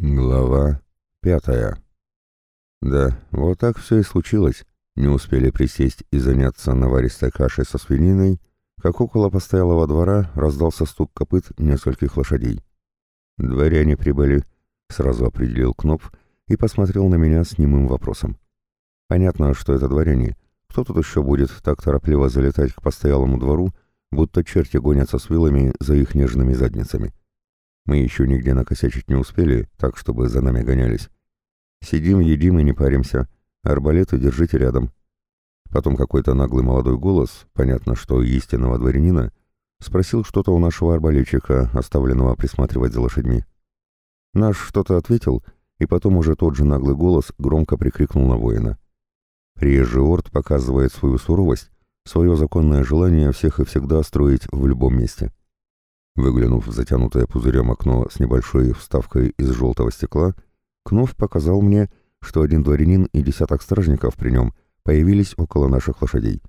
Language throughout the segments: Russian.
Глава пятая. Да, вот так все и случилось. Не успели присесть и заняться наваристой кашей со свининой, как около постоялого двора раздался стук копыт нескольких лошадей. «Дворяне прибыли», — сразу определил Кнопф и посмотрел на меня с немым вопросом. «Понятно, что это дворяне. Кто тут еще будет так торопливо залетать к постоялому двору, будто черти гонятся с вилами за их нежными задницами?» Мы еще нигде накосячить не успели, так чтобы за нами гонялись. Сидим, едим и не паримся. Арбалеты держите рядом. Потом какой-то наглый молодой голос, понятно, что истинного дворянина, спросил что-то у нашего арбалетчика, оставленного присматривать за лошадьми. Наш что-то ответил, и потом уже тот же наглый голос громко прикрикнул на воина. Приезжий орд показывает свою суровость, свое законное желание всех и всегда строить в любом месте. Выглянув в затянутое пузырем окно с небольшой вставкой из желтого стекла, Кнов показал мне, что один дворянин и десяток стражников при нем появились около наших лошадей.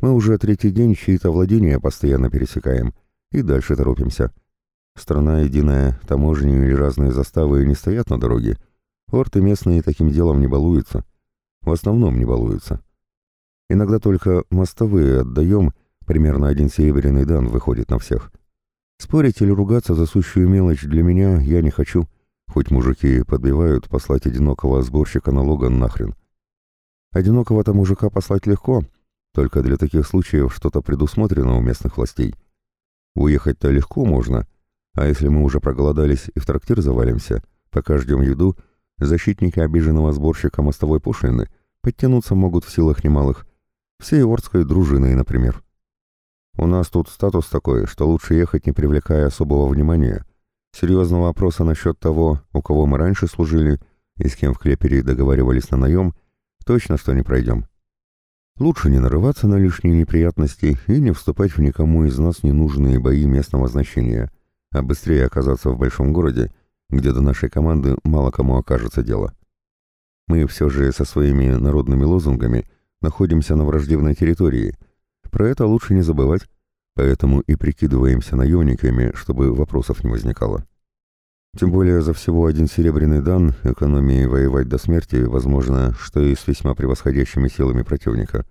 Мы уже третий день чьи-то владения постоянно пересекаем и дальше торопимся. Страна единая, таможни или разные заставы не стоят на дороге. Орты местные таким делом не балуются. В основном не балуются. Иногда только мостовые отдаем, примерно один серебряный дан выходит на всех. Спорить или ругаться за сущую мелочь для меня я не хочу, хоть мужики подбивают послать одинокого сборщика налога нахрен. Одинокого-то мужика послать легко, только для таких случаев что-то предусмотрено у местных властей. Уехать-то легко можно, а если мы уже проголодались и в трактир завалимся, пока ждем еду, защитники обиженного сборщика мостовой пошлины подтянуться могут в силах немалых, всей ордской дружиной, например. У нас тут статус такой, что лучше ехать, не привлекая особого внимания. Серьезного вопроса насчет того, у кого мы раньше служили и с кем в Клепере договаривались на наем, точно что не пройдем. Лучше не нарываться на лишние неприятности и не вступать в никому из нас ненужные бои местного значения, а быстрее оказаться в большом городе, где до нашей команды мало кому окажется дело. Мы все же со своими народными лозунгами находимся на враждебной территории – про это лучше не забывать, поэтому и прикидываемся наемниками, чтобы вопросов не возникало. Тем более за всего один серебряный дан экономии воевать до смерти, возможно, что и с весьма превосходящими силами противника.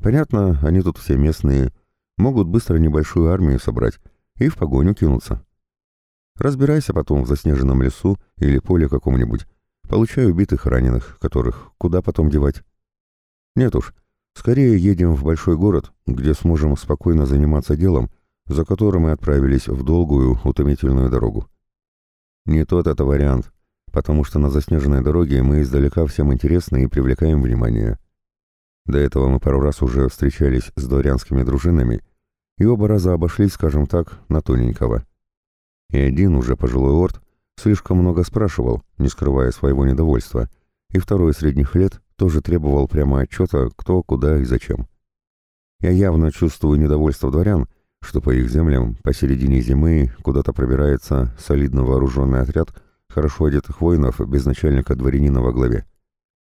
Понятно, они тут все местные, могут быстро небольшую армию собрать и в погоню кинуться. Разбирайся потом в заснеженном лесу или поле каком-нибудь, получай убитых раненых, которых куда потом девать. Нет уж, Скорее едем в большой город, где сможем спокойно заниматься делом, за которым мы отправились в долгую, утомительную дорогу. Не тот это вариант, потому что на заснеженной дороге мы издалека всем интересны и привлекаем внимание. До этого мы пару раз уже встречались с дворянскими дружинами, и оба раза обошлись, скажем так, на тоненького. И один, уже пожилой орд, слишком много спрашивал, не скрывая своего недовольства, и второй средних лет тоже требовал прямо отчета, кто, куда и зачем. Я явно чувствую недовольство дворян, что по их землям посередине зимы куда-то пробирается солидно вооруженный отряд хорошо одетых воинов без начальника дворянина во главе.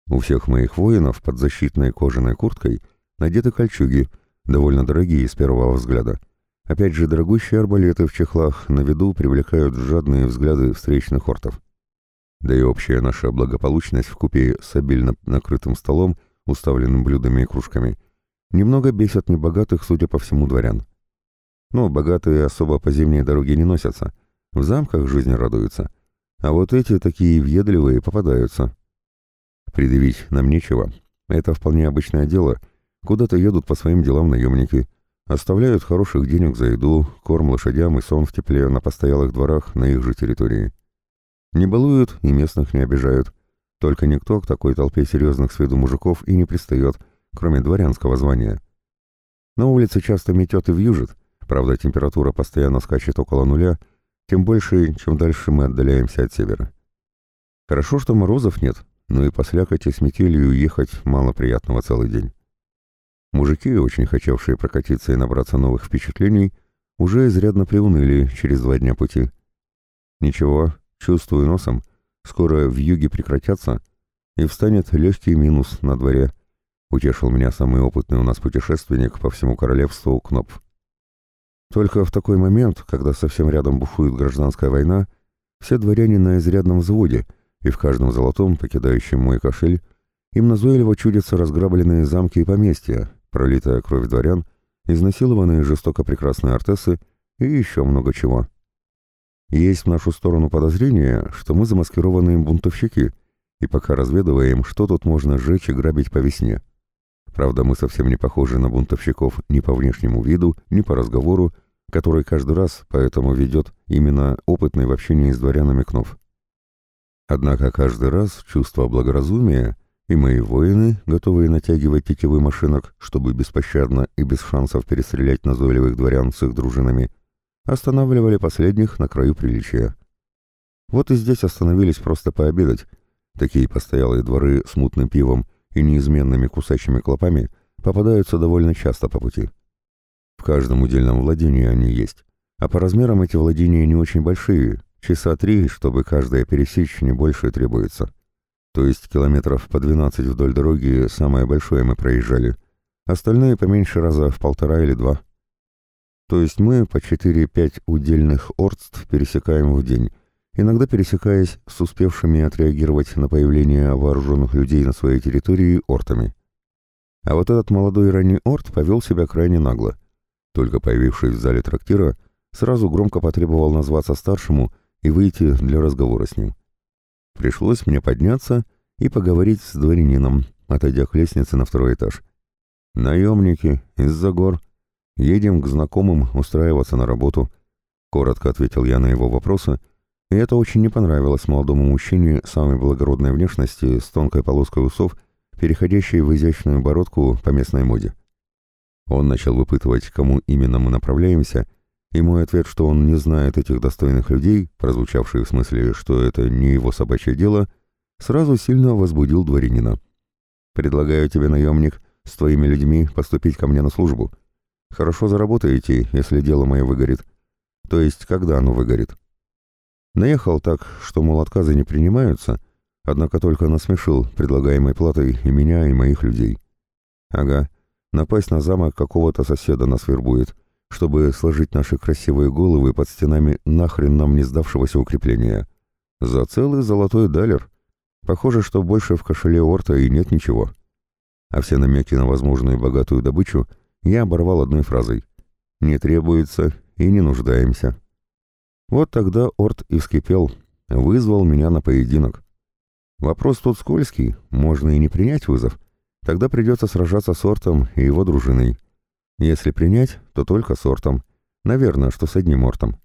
У всех моих воинов под защитной кожаной курткой надеты кольчуги, довольно дорогие с первого взгляда. Опять же, дорогущие арбалеты в чехлах на виду привлекают жадные взгляды встречных ортов да и общая наша благополучность в купе с обильно накрытым столом, уставленным блюдами и кружками, немного бесят небогатых, судя по всему, дворян. Но богатые особо по зимней дороге не носятся, в замках жизни радуются, а вот эти такие въедливые попадаются. Предъявить нам нечего, это вполне обычное дело, куда-то едут по своим делам наемники, оставляют хороших денег за еду, корм лошадям и сон в тепле на постоялых дворах на их же территории. Не балуют и местных не обижают. Только никто к такой толпе серьезных с виду мужиков и не пристает, кроме дворянского звания. На улице часто метет и вьюжит, правда температура постоянно скачет около нуля, тем больше, чем дальше мы отдаляемся от севера. Хорошо, что морозов нет, но и по слякоти с метелью ехать мало приятного целый день. Мужики, очень хотевшие прокатиться и набраться новых впечатлений, уже изрядно приуныли через два дня пути. Ничего, Чувствую носом, скоро в юге прекратятся, и встанет легкий минус на дворе, утешил меня самый опытный у нас путешественник по всему королевству Кнопф. Только в такой момент, когда совсем рядом бушует гражданская война, все дворяне на изрядном взводе, и в каждом золотом, покидающем мой кошель, им назойливо чудятся разграбленные замки и поместья, пролитая кровь дворян, изнасилованные жестоко прекрасные артесы и еще много чего. Есть в нашу сторону подозрение, что мы замаскированные бунтовщики, и пока разведываем, что тут можно сжечь и грабить по весне. Правда, мы совсем не похожи на бунтовщиков ни по внешнему виду, ни по разговору, который каждый раз поэтому ведет именно опытный в общении с дворянами Кнов. Однако каждый раз чувство благоразумия и мои воины, готовые натягивать тетивы машинок, чтобы беспощадно и без шансов перестрелять назойливых дворян с их дружинами, останавливали последних на краю приличия. Вот и здесь остановились просто пообедать. Такие постоялые дворы с мутным пивом и неизменными кусачими клопами попадаются довольно часто по пути. В каждом удельном владении они есть, а по размерам эти владения не очень большие, часа три, чтобы каждое пересечь, не больше требуется. То есть километров по 12 вдоль дороги самое большое мы проезжали, остальные поменьше раза в полтора или два. То есть мы по 4-5 удельных ордств пересекаем в день, иногда пересекаясь с успевшими отреагировать на появление вооруженных людей на своей территории ортами. А вот этот молодой ранний орд повел себя крайне нагло. Только появившись в зале трактира, сразу громко потребовал назваться старшему и выйти для разговора с ним. Пришлось мне подняться и поговорить с дворянином, отойдя к лестнице на второй этаж. «Наемники, из-за гор», «Едем к знакомым устраиваться на работу», — коротко ответил я на его вопросы, и это очень не понравилось молодому мужчине самой благородной внешности с тонкой полоской усов, переходящей в изящную бородку по местной моде. Он начал выпытывать, кому именно мы направляемся, и мой ответ, что он не знает этих достойных людей, прозвучавший в смысле, что это не его собачье дело, сразу сильно возбудил дворянина. «Предлагаю тебе, наемник, с твоими людьми поступить ко мне на службу», Хорошо заработаете, если дело мое выгорит. То есть, когда оно выгорит. Наехал так, что, мол, отказы не принимаются, однако только насмешил предлагаемой платой и меня, и моих людей. Ага, напасть на замок какого-то соседа нас вербует, чтобы сложить наши красивые головы под стенами нахрен нам не сдавшегося укрепления. За целый золотой далер. Похоже, что больше в кошеле Орта и нет ничего. А все намеки на возможную богатую добычу — я оборвал одной фразой. «Не требуется и не нуждаемся». Вот тогда Орт и вскипел, вызвал меня на поединок. Вопрос тут скользкий, можно и не принять вызов. Тогда придется сражаться с Ортом и его дружиной. Если принять, то только с Ортом. Наверное, что с одним Ортом.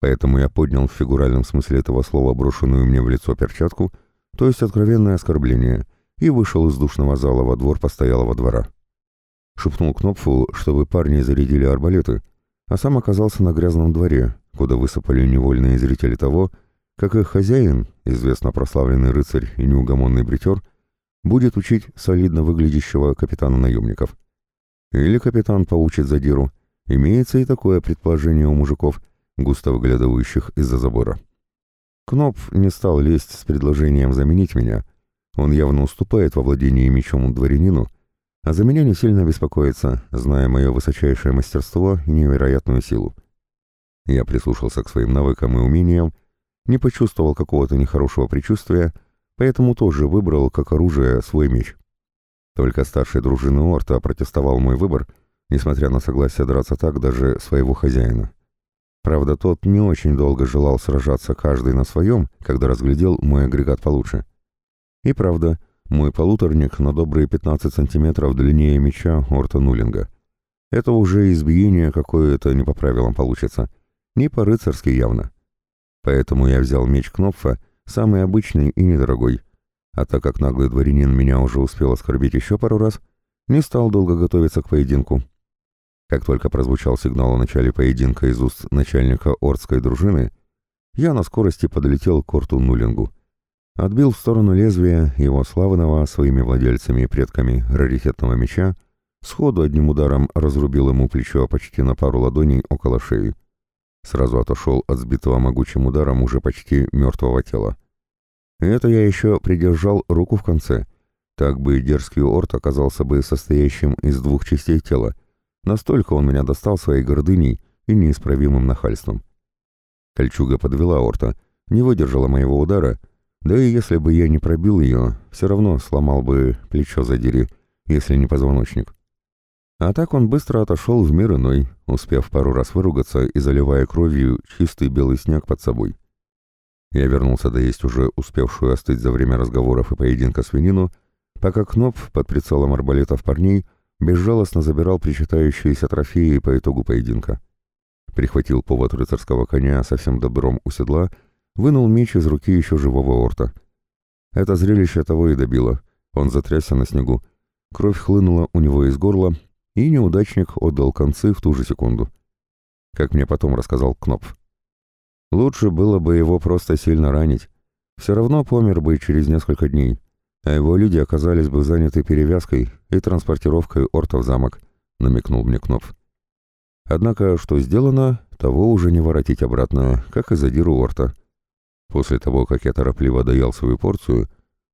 Поэтому я поднял в фигуральном смысле этого слова брошенную мне в лицо перчатку, то есть откровенное оскорбление, и вышел из душного зала во двор постоялого двора шепнул Кнопфу, чтобы парни зарядили арбалеты, а сам оказался на грязном дворе, куда высыпали невольные зрители того, как их хозяин, известно прославленный рыцарь и неугомонный бритер, будет учить солидно выглядящего капитана наемников. Или капитан поучит задиру. Имеется и такое предположение у мужиков, густо выглядывающих из-за забора. Кнопф не стал лезть с предложением заменить меня. Он явно уступает во владении мечом дворянину, а за меня не сильно беспокоится, зная мое высочайшее мастерство и невероятную силу. Я прислушался к своим навыкам и умениям, не почувствовал какого-то нехорошего предчувствия, поэтому тоже выбрал как оружие свой меч. Только старший дружины Орта протестовал мой выбор, несмотря на согласие драться так даже своего хозяина. Правда, тот не очень долго желал сражаться каждый на своем, когда разглядел мой агрегат получше. И правда, мой полуторник на добрые 15 сантиметров длиннее меча Орта Нулинга. Это уже избиение какое-то не по правилам получится. Не по-рыцарски явно. Поэтому я взял меч Кнопфа, самый обычный и недорогой. А так как наглый дворянин меня уже успел оскорбить еще пару раз, не стал долго готовиться к поединку. Как только прозвучал сигнал о начале поединка из уст начальника Ордской дружины, я на скорости подлетел к Орту Нулингу. Отбил в сторону лезвия его славного своими владельцами и предками раритетного меча, сходу одним ударом разрубил ему плечо почти на пару ладоней около шеи. Сразу отошел от сбитого могучим ударом уже почти мертвого тела. Это я еще придержал руку в конце. Так бы дерзкий орд оказался бы состоящим из двух частей тела. Настолько он меня достал своей гордыней и неисправимым нахальством. Кольчуга подвела орта — не выдержала моего удара, да и если бы я не пробил ее, все равно сломал бы плечо задери, если не позвоночник. А так он быстро отошел в мир иной, успев пару раз выругаться и заливая кровью чистый белый снег под собой. Я вернулся доесть уже успевшую остыть за время разговоров и поединка свинину, пока Кнопф под прицелом арбалетов парней безжалостно забирал причитающиеся трофеи по итогу поединка. Прихватил повод рыцарского коня совсем добром у седла, вынул меч из руки еще живого орта. Это зрелище того и добило. Он затрясся на снегу. Кровь хлынула у него из горла, и неудачник отдал концы в ту же секунду. Как мне потом рассказал Кнопф. Лучше было бы его просто сильно ранить. Все равно помер бы через несколько дней а его люди оказались бы заняты перевязкой и транспортировкой орта в замок, намекнул мне Кнопф. Однако, что сделано, того уже не воротить обратно, как и задиру орта. После того, как я торопливо доел свою порцию,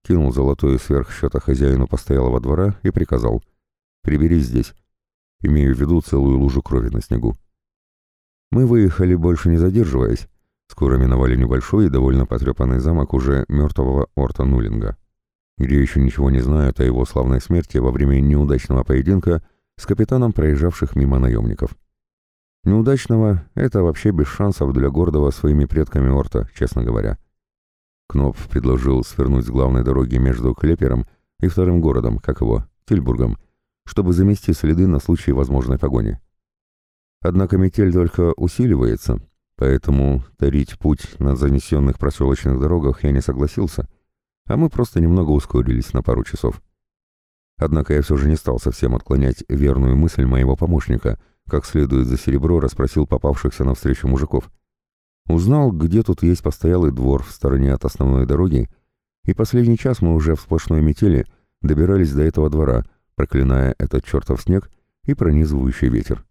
кинул золотой сверх счета хозяину постоялого двора и приказал «Приберись здесь». Имею в виду целую лужу крови на снегу. Мы выехали, больше не задерживаясь. Скоро миновали небольшой и довольно потрепанный замок уже мертвого Орта Нулинга где еще ничего не знают о его славной смерти во время неудачного поединка с капитаном проезжавших мимо наемников. Неудачного — это вообще без шансов для гордого своими предками Орта, честно говоря. Кнопф предложил свернуть с главной дороги между Клепером и вторым городом, как его, Тильбургом, чтобы замести следы на случай возможной погони. Однако метель только усиливается, поэтому тарить путь на занесенных проселочных дорогах я не согласился — а мы просто немного ускорились на пару часов. Однако я все же не стал совсем отклонять верную мысль моего помощника, как следует за серебро расспросил попавшихся навстречу мужиков. Узнал, где тут есть постоялый двор в стороне от основной дороги, и последний час мы уже в сплошной метели добирались до этого двора, проклиная этот чертов снег и пронизывающий ветер.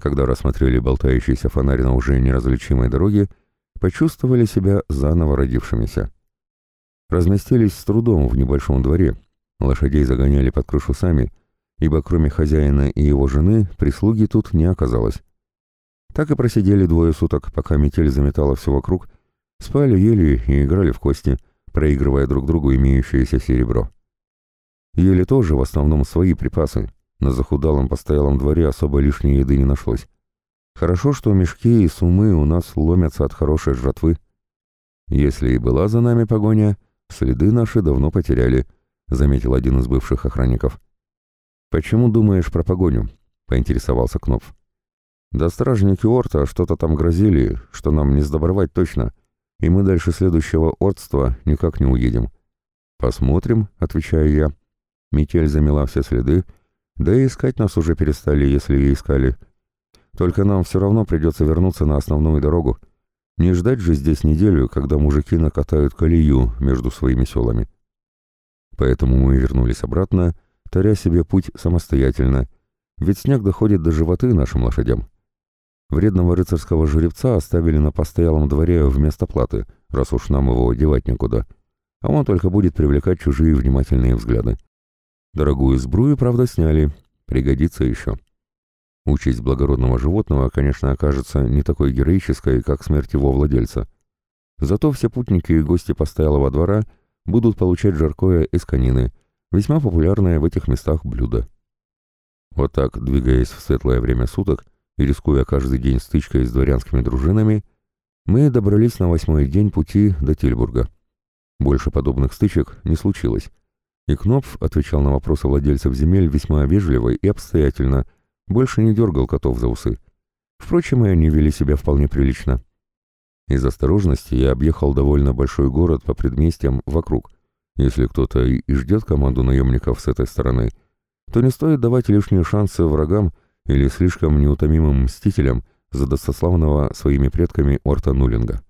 Когда рассмотрели болтающийся фонарь на уже неразличимой дороге, почувствовали себя заново родившимися разместились с трудом в небольшом дворе. Лошадей загоняли под крышу сами, ибо кроме хозяина и его жены прислуги тут не оказалось. Так и просидели двое суток, пока метель заметала все вокруг, спали, ели и играли в кости, проигрывая друг другу имеющееся серебро. Ели тоже в основном свои припасы, на захудалом постоялом дворе особо лишней еды не нашлось. Хорошо, что мешки и сумы у нас ломятся от хорошей жратвы. Если и была за нами погоня, «Следы наши давно потеряли», — заметил один из бывших охранников. «Почему думаешь про погоню?» — поинтересовался Кнопф. «Да стражники Орта что-то там грозили, что нам не сдобровать точно, и мы дальше следующего Ортства никак не уедем». «Посмотрим», — отвечаю я. Метель замела все следы, да и искать нас уже перестали, если и искали. Только нам все равно придется вернуться на основную дорогу. Не ждать же здесь неделю, когда мужики накатают колею между своими селами. Поэтому мы вернулись обратно, таря себе путь самостоятельно, ведь снег доходит до животы нашим лошадям. Вредного рыцарского жеребца оставили на постоялом дворе вместо платы, раз уж нам его одевать некуда, а он только будет привлекать чужие внимательные взгляды. Дорогую сбрую, правда, сняли, пригодится еще. Участь благородного животного, конечно, окажется не такой героической, как смерть его владельца. Зато все путники и гости постоялого двора будут получать жаркое из конины, весьма популярное в этих местах блюдо. Вот так, двигаясь в светлое время суток и рискуя каждый день стычкой с дворянскими дружинами, мы добрались на восьмой день пути до Тильбурга. Больше подобных стычек не случилось, и Кнопф отвечал на вопросы владельцев земель весьма вежливо и обстоятельно, больше не дергал котов за усы. Впрочем, и они вели себя вполне прилично. Из осторожности я объехал довольно большой город по предместьям вокруг. Если кто-то и ждет команду наемников с этой стороны, то не стоит давать лишние шансы врагам или слишком неутомимым мстителям за достославного своими предками Орта Нулинга.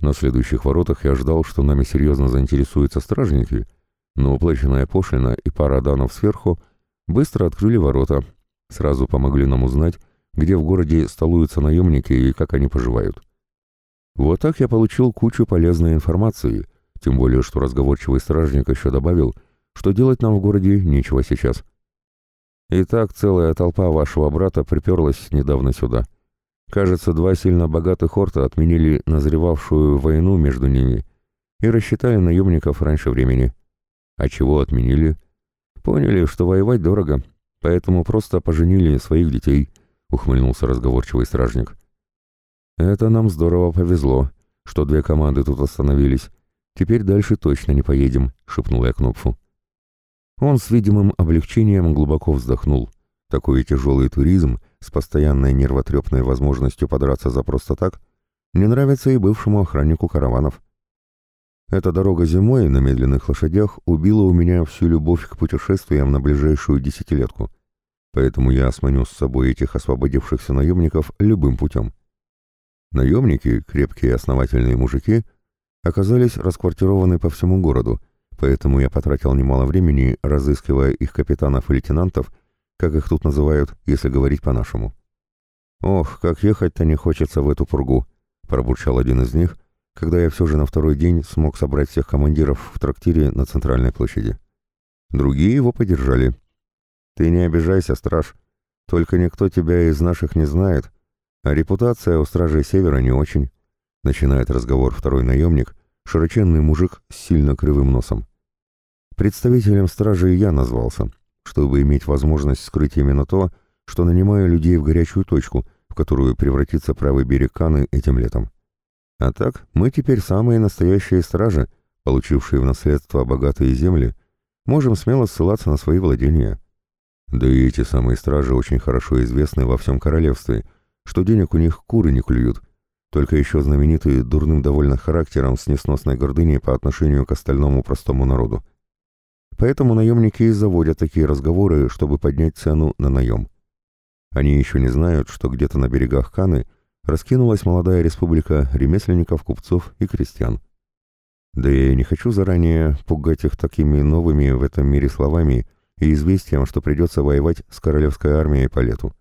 На следующих воротах я ждал, что нами серьезно заинтересуются стражники, но уплаченная пошлина и пара данов сверху быстро открыли ворота, Сразу помогли нам узнать, где в городе столуются наемники и как они поживают. Вот так я получил кучу полезной информации, тем более, что разговорчивый стражник еще добавил, что делать нам в городе нечего сейчас. Итак, целая толпа вашего брата приперлась недавно сюда. Кажется, два сильно богатых орта отменили назревавшую войну между ними и рассчитали наемников раньше времени. А чего отменили? Поняли, что воевать дорого, поэтому просто поженили своих детей, ухмыльнулся разговорчивый стражник. Это нам здорово повезло, что две команды тут остановились. Теперь дальше точно не поедем, шепнул я Кнопфу. Он с видимым облегчением глубоко вздохнул. Такой тяжелый туризм с постоянной нервотрепной возможностью подраться за просто так не нравится и бывшему охраннику караванов. Эта дорога зимой на медленных лошадях убила у меня всю любовь к путешествиям на ближайшую десятилетку, поэтому я сманю с собой этих освободившихся наемников любым путем. Наемники, крепкие основательные мужики, оказались расквартированы по всему городу, поэтому я потратил немало времени, разыскивая их капитанов и лейтенантов, как их тут называют, если говорить по-нашему. «Ох, как ехать-то не хочется в эту пургу», — пробурчал один из них, когда я все же на второй день смог собрать всех командиров в трактире на центральной площади. Другие его поддержали. «Ты не обижайся, страж, только никто тебя из наших не знает, а репутация у стражей Севера не очень», — начинает разговор второй наемник, широченный мужик с сильно кривым носом. Представителем стражи я назвался — чтобы иметь возможность скрыть именно то, что нанимаю людей в горячую точку, в которую превратится правый берег Каны этим летом. А так, мы теперь самые настоящие стражи, получившие в наследство богатые земли, можем смело ссылаться на свои владения. Да и эти самые стражи очень хорошо известны во всем королевстве, что денег у них куры не клюют, только еще знаменитые дурным довольно характером с несносной гордыней по отношению к остальному простому народу. Поэтому наемники и заводят такие разговоры, чтобы поднять цену на наем. Они еще не знают, что где-то на берегах Каны раскинулась молодая республика ремесленников, купцов и крестьян. Да я и не хочу заранее пугать их такими новыми в этом мире словами и известием, что придется воевать с королевской армией по лету.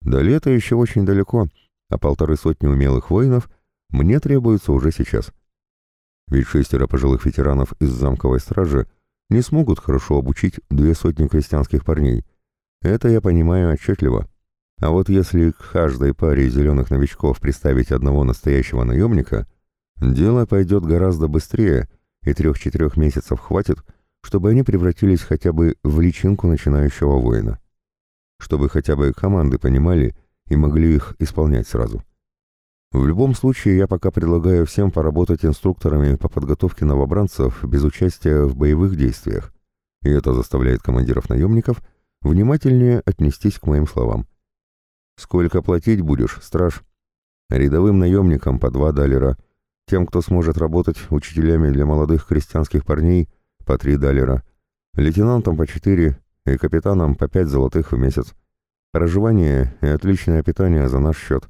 До лета еще очень далеко, а полторы сотни умелых воинов мне требуются уже сейчас. Ведь шестеро пожилых ветеранов из замковой стражи — не смогут хорошо обучить две сотни крестьянских парней. Это я понимаю отчетливо. А вот если к каждой паре зеленых новичков представить одного настоящего наемника, дело пойдет гораздо быстрее, и трех-четырех месяцев хватит, чтобы они превратились хотя бы в личинку начинающего воина. Чтобы хотя бы команды понимали и могли их исполнять сразу. В любом случае, я пока предлагаю всем поработать инструкторами по подготовке новобранцев без участия в боевых действиях, и это заставляет командиров-наемников внимательнее отнестись к моим словам. «Сколько платить будешь, страж?» «Рядовым наемникам по два далера, тем, кто сможет работать учителями для молодых крестьянских парней, по три далера, лейтенантам по четыре и капитанам по пять золотых в месяц. Проживание и отличное питание за наш счет».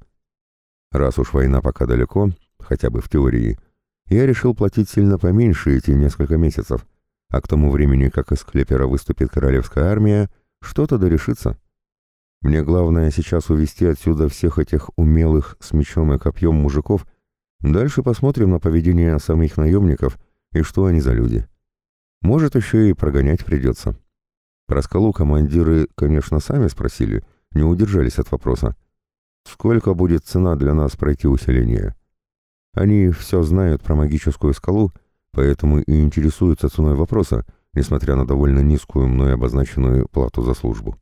Раз уж война пока далеко, хотя бы в теории, я решил платить сильно поменьше эти несколько месяцев, а к тому времени, как из Клепера выступит королевская армия, что-то дорешится. Мне главное сейчас увести отсюда всех этих умелых с мечом и копьем мужиков, дальше посмотрим на поведение самих наемников и что они за люди. Может, еще и прогонять придется. Про скалу командиры, конечно, сами спросили, не удержались от вопроса. Сколько будет цена для нас пройти усиление? Они все знают про магическую скалу, поэтому и интересуются ценой вопроса, несмотря на довольно низкую мной обозначенную плату за службу.